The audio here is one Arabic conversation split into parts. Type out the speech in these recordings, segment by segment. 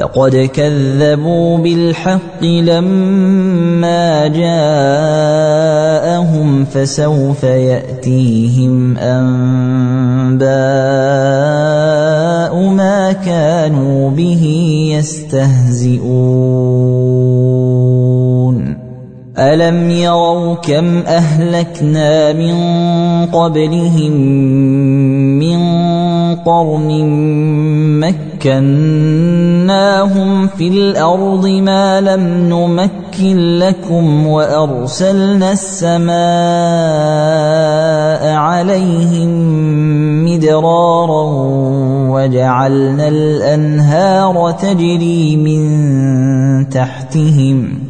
فقد كذبوا بالحق لما جاءهم فسوف ياتيهم انباء ما كانوا به يستهزئون الم يروا كم اهلكنا من قبلهم من قرن مكناهم في الأرض ما لم نمكن لكم وأرسلنا السماء عليهم مدرارا وجعلنا الأنهار تجري من تحتهم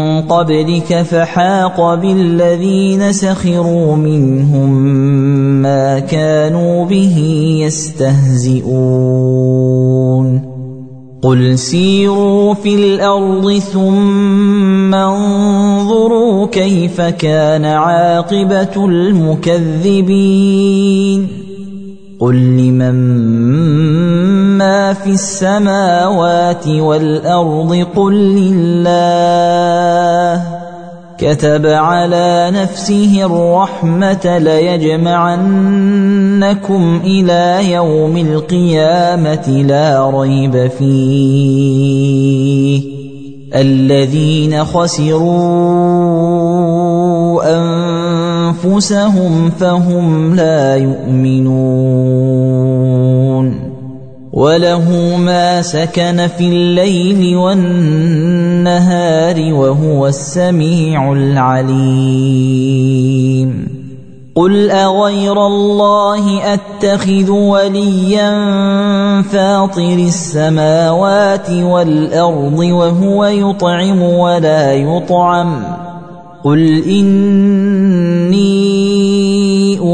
قبلك فحاق بالذين سخروا منهم ما كانوا به يستهزئون. قل سيروا في الأرض ثم انظروا كيف كان عاقبة المكذبين. قل لمن ما في السماوات والارض قل لله كتب على نفسه الرحمه ليجمعنكم إلى يوم القيامه لا ريب فيه الذين خسروا أنفسهم فهم لا يؤمنون وله ما سكن في الليل والنهار وهو السميع العليم. قل أغير الله أتخذ وليا فاطر السماوات والأرض وهو يطعم ولا يطعم. قل اني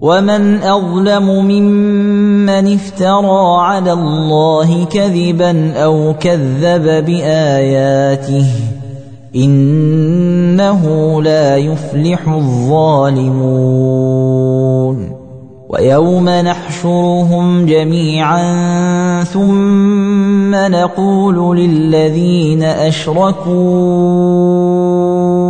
ومن اظلم ممن افترى على الله كذبا أو كذب باياته انه لا يفلح الظالمون ويوم نحشرهم جميعا ثم نقول للذين اشركوا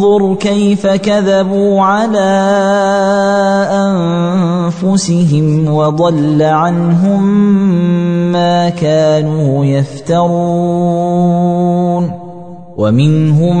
انظر كيف كذبوا على أنفسهم وضل عنهم ما كانوا يفترون. ومنهم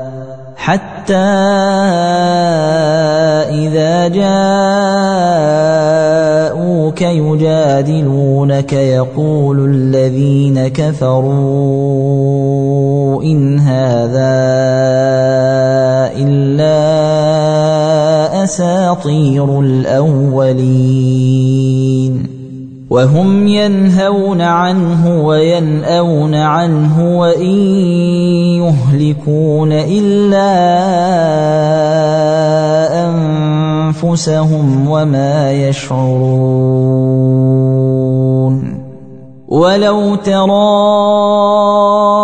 حتى إذا جاءوك يجادلونك يقول الذين كفروا إن هذا إلا أساطير الأولين. وهم ينهون عنه وينأون عنه وإن يهلكون إلا أنفسهم وما يشعرون. ولو ترى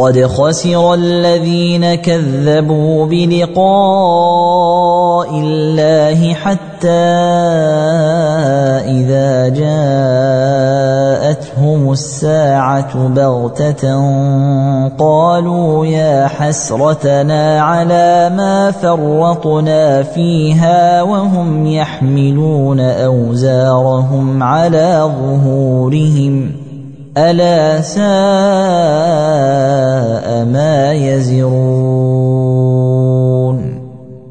قد خسر الذين كذبوا بلقاء الله حتى إذا جاءتهم الساعة بغتة قالوا يا حسرتنا على ما فرطنا فيها وهم يحملون أوزارهم على ظهورهم. ألا ساء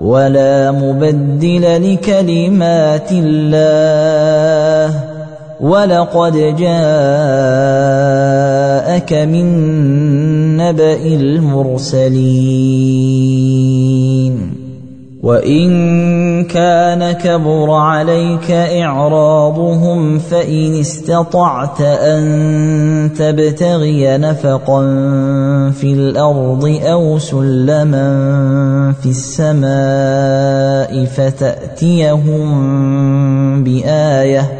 ولا مبدل لكلمات الله. ولقد جاءك من نبأ المرسلين. وان كان كبر عليك اعراضهم فان استطعت ان تبتغي نفقا في الأرض أو سلما في السماء فتاتيهم بايه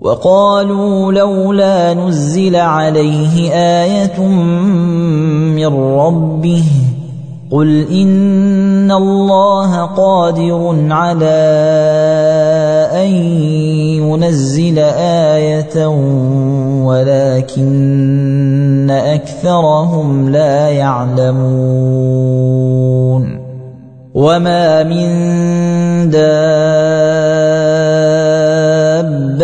وقالوا لولا نزل عليه آية من ربه قل إن الله قادر على أن ينزل آية ولكن أكثرهم لا يعلمون وما من دابة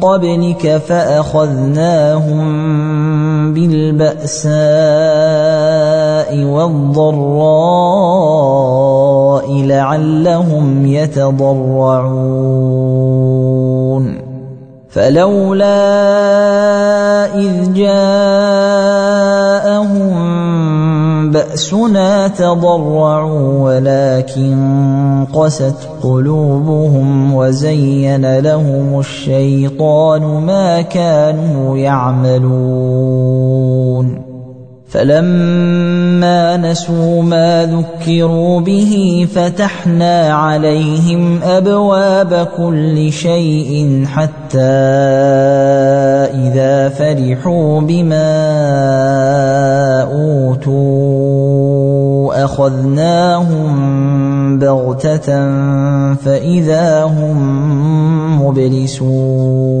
قبلك فأخذناهم بالبأساء والضراء لعلهم يتضرعون. فلولا إذ جاءهم بأسنا تضرعوا ولكن قست قلوبهم وزين لهم الشيطان ما كانوا يعملون. فلما نسوا ما ذكروا به فتحنا عليهم أبواب كل شيء حتى إذا فرحوا بما أوتوا أخذناهم بغتة فإذا هم مبلسون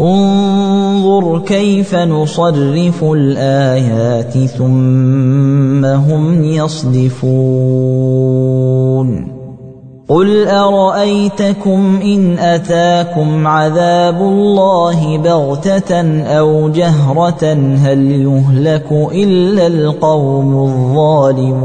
انظر كيف نصرف الآيات ثم هم يصدفون. قل أرأيتكم إن أتاكم عذاب الله بغتة أو جهرة هل يهلك إلا القوم الظالمون؟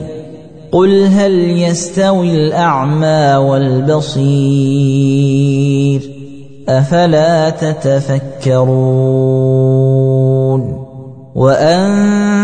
قل هل يستوي الأعمى والبصير أفلا تتفكرون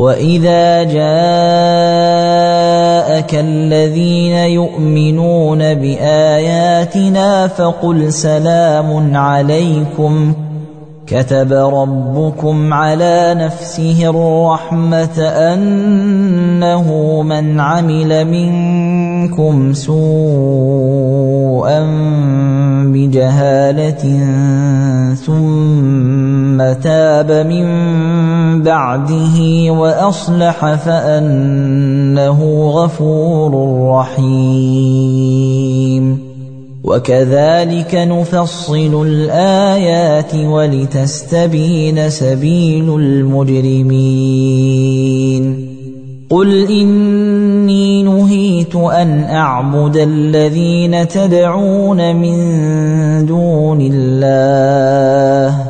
واذا جاءك الذين يؤمنون باياتنا فقل سلام عليكم كتب ربكم على نفسه الرحمة أنه من عمل منكم سوءا بجهالة ثم تاب من بعده وأصلح فأنه غفور رحيم. وكذلك نفصل الآيات ولتستبين سبيل المجرمين. قل إني نهيت أن أعبد الذين تدعون من دون الله.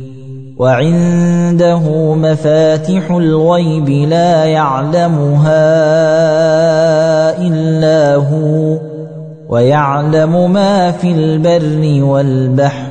وعنده مفاتح الغيب لا يعلمها إلا هو ويعلم ما في البر والبحر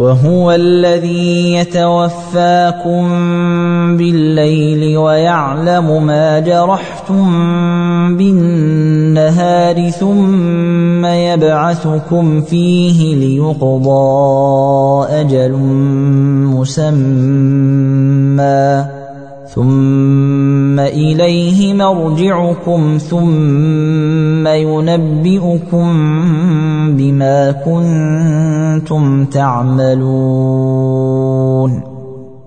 وهو الذي يتوفاكم بالليل ويعلم ما جرحتم بالنهار ثم يبعثكم فيه ليقضى أجل مسمى ثم إليه مرجعكم ثم ينبئكم بما كنتم تعملون.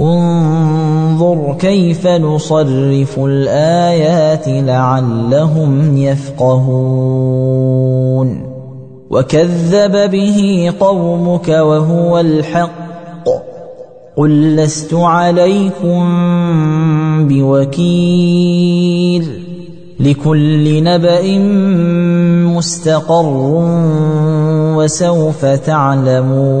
انظر كيف نصرف الآيات لعلهم يفقهون. وكذب به قومك وهو الحق. قل لست عليكم بوكيل. لكل نبأ مستقر وسوف تعلمون.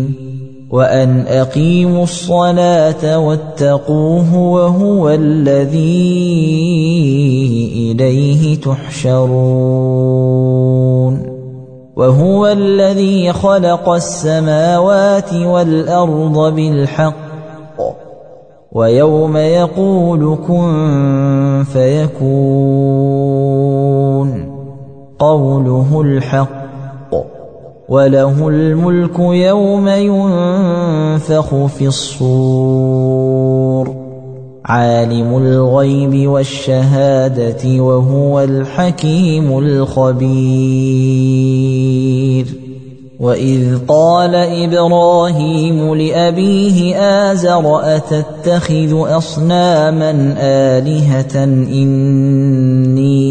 وأن أقيموا الصلاة واتقوه وهو الذي إليه تحشرون وهو الذي خلق السماوات والأرض بالحق ويوم يقول كن فيكون قوله الحق وله الملك يوم ينفخ في الصور عالم الغيب والشهاده وهو الحكيم الخبير واذ قال إبراهيم لابيه ازر اتتخذ اصناما الهه اني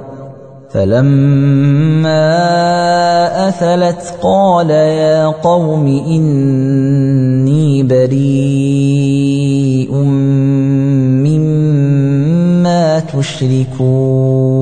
فلما افلت قال يا قوم إني بريء مما تشركون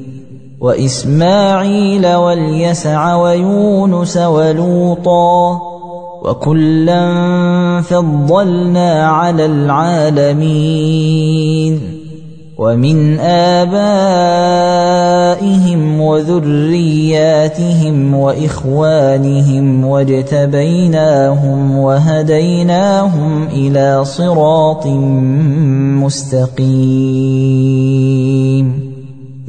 وإسماعيل واليسع ويونس ولوطا وكلا فضلنا على العالمين ومن آبائهم وذرياتهم وإخوانهم واجتبيناهم وهديناهم إلى صراط مستقيم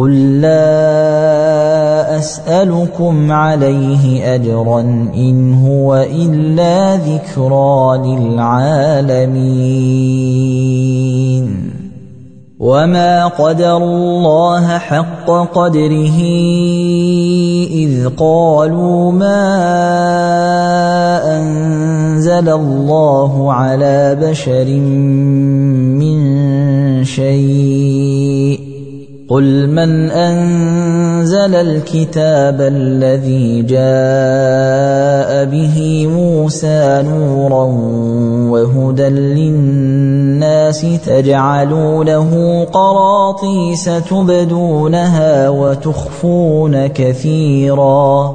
قل لا اسالكم عليه اجرا ان هو الا ذكرى للعالمين وما قدروا الله حق قدره اذ قالوا ما انزل الله على بشر من شيء قل من انزل الكتاب الذي جاء به موسى نورا وهدى للناس تجعلونه قراطيس تبدونها وتخفون كثيرا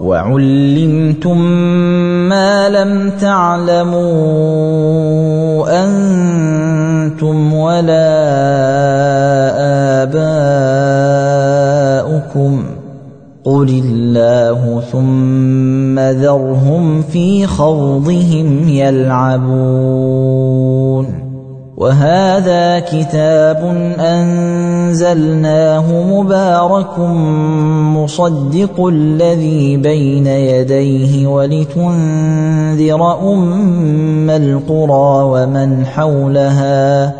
وعلمتم ما لم تعلموا أنتم ولا آباؤكم. قل الله ثم ذرهم في خوضهم يلعبون. وهذا كتاب أنزلناه مبارك مصدق الذي بين يديه ولتنذر أم القرى ومن حولها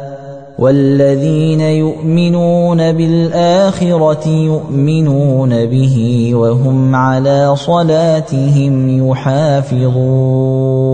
والذين يؤمنون بالآخرة يؤمنون به وهم على صلاتهم يحافظون.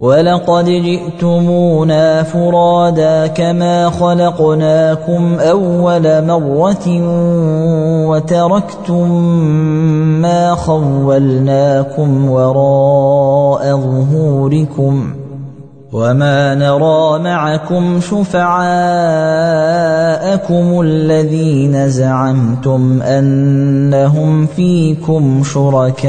ولقد جئتمونا فرادا كما خلقناكم اول مره وتركتم ما خولناكم وراء ظهوركم وما نرى معكم شفعاءكم الذين زعمتم انهم فيكم شركاء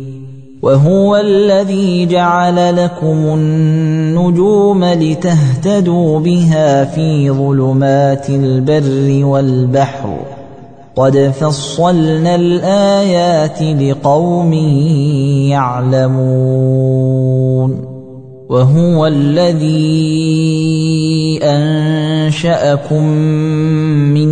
وهو الذي جعل لكم النجوم لتهتدوا بها في ظلمات البر والبحر قد فصلنا الآيات لقوم يعلمون وهو الذي أنشأكم من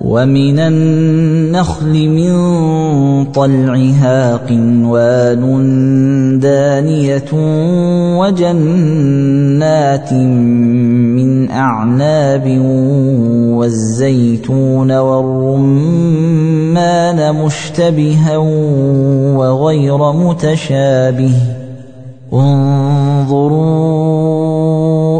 ومن النخل من طلعها قنوان دانيه وجنات من اعناب والزيتون والرمان مشتبها وغير متشابه انظروا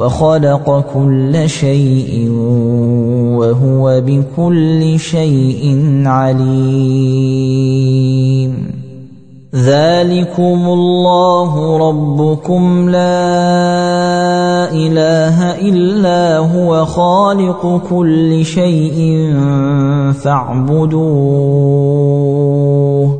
وَخَلَقَ كُلَّ شَيْءٍ وَهُوَ بِكُلِّ شَيْءٍ عَلِيمٌ. ذَٰلِكُمُ اللَّهُ رَبُّكُمْ لَا إِلَٰهَ إِلَّا هُوَ خَالِقُ كُلِّ شَيْءٍ فَاعْبُدُوهُ.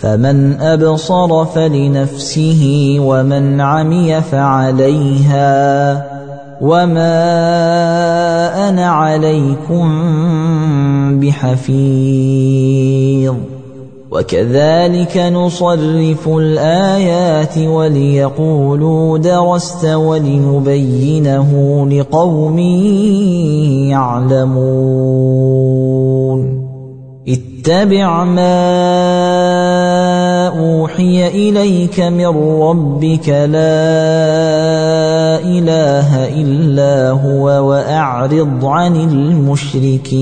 فمن أبصر فلنفسه ومن عمي فعليها وما أنا عليكم بحفيظ وكذلك نصرف الآيات وليقولوا درست ولنبينه لقوم يعلمون اتبع ما أوحي إليك من ربك لا إله إلا هو وأعرض عن المشركين.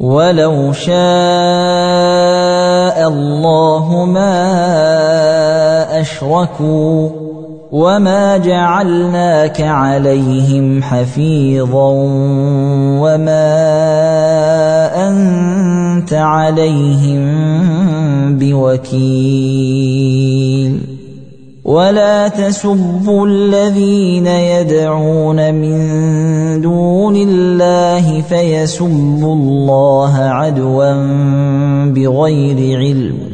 ولو شاء الله ما أشركوا وما جعلناك عليهم حفيظا وما انت عليهم بوكيل ولا تسبوا الذين يدعون من دون الله فيسبوا الله عدوا بغير علم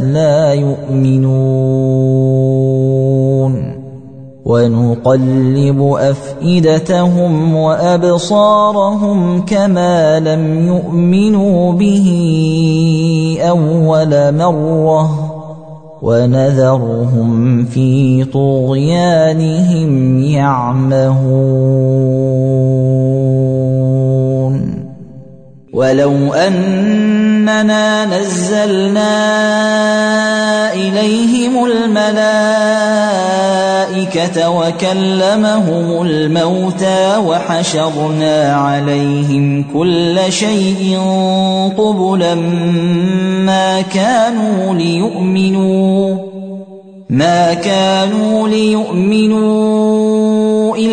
لا يؤمنون ونقلب افئدتهم وابصارهم كما لم يؤمنوا به اول مره ونذرهم في طغيانهم يعمهون ولو اننا نزلنا إليهم الملائكة وكلمهم الموتى وحشرنا عليهم كل شيء قبلا ما كانوا ليؤمنوا ما كانوا ليؤمنوا ان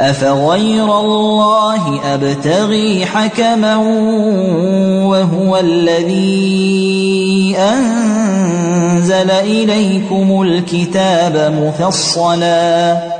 أفغير الله أبتغي حكما وهو الذي أنزل إليكم الكتاب مفصلا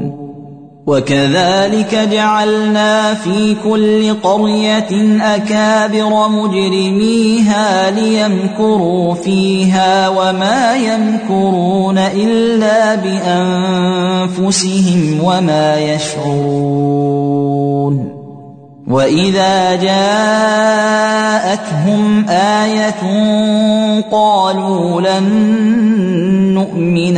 وكذلك جعلنا في كل قرية أكابر مجرميها ليمكروا فيها وما يمكرون إلا بأنفسهم وما يشعرون. وإذا جاءتهم آية قالوا لن نؤمن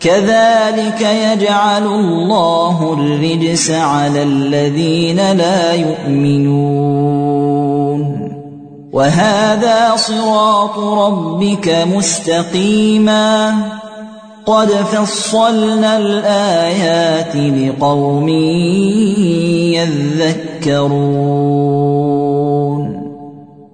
كذلك يجعل الله الرجس على الذين لا يؤمنون. وهذا صراط ربك مستقيما. قد فصلنا الآيات لقوم يذكرون.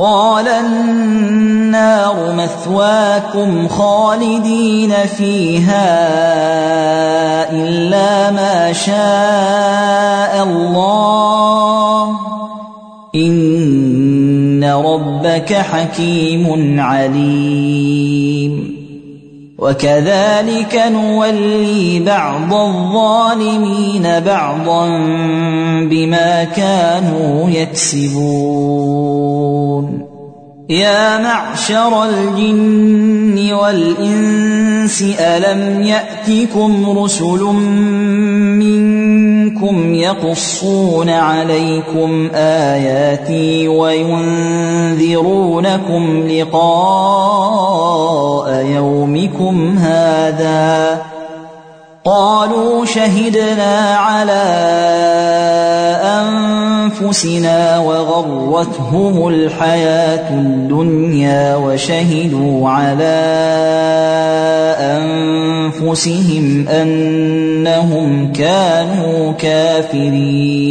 قال النار مثواكم خالدين فيها إلا ما شاء الله. إن ربك حكيم عليم. وكذلك نولي بعض الظالمين بعضا بما كانوا يكسبون. يا معشر الجن والإنس ألم يأتكم رسل منكم يقصون عليكم آياتي وينذرونكم لقاء يومكم هذا قالوا شهدنا على أنفسنا وغرتهم الحياة الدنيا وشهدوا على أنفسهم أنهم كانوا كافرين.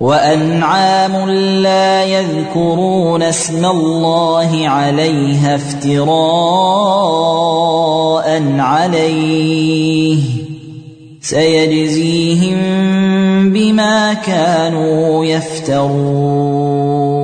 وأنعام لا يذكرون اسم الله عليها افتراء عليه سيجزيهم بما كانوا يفترون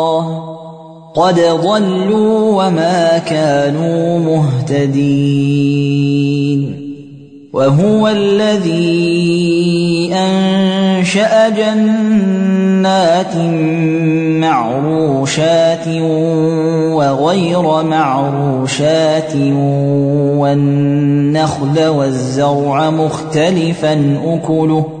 قد ضلوا وما كانوا مهتدين. وهو الذي أنشأ جنات معروشات وغير معروشات والنخل والزرع مختلفا أكله.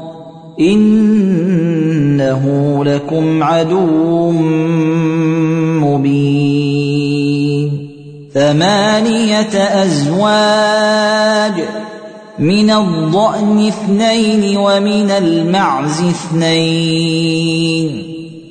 إنه لكم عدو مبين. ثمانية أزواج من الضأن اثنين ومن المعز اثنين.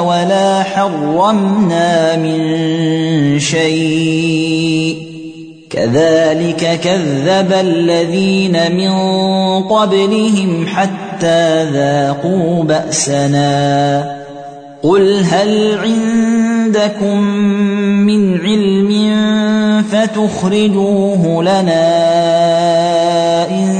ولا حرمنا من شيء. كذلك كذب الذين من قبلهم حتى ذاقوا بأسنا. قل هل عندكم من علم فتخرجوه لنا إن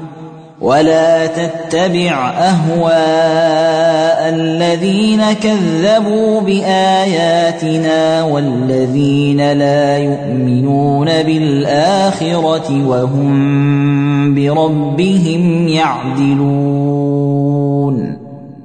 ولا تتبع اهواء الذين كذبوا باياتنا والذين لا يؤمنون بالاخره وهم بربهم يعدلون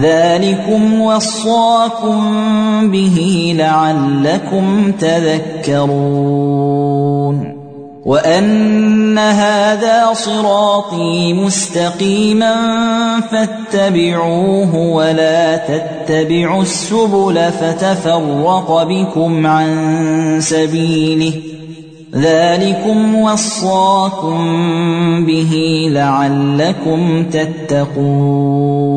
ذلكم وصاكم به لعلكم تذكرون وأن هذا صراطي مستقيما فاتبعوه ولا تتبعوا السبل فتفرق بكم عن سبيله ذلكم وصاكم به لعلكم تتقون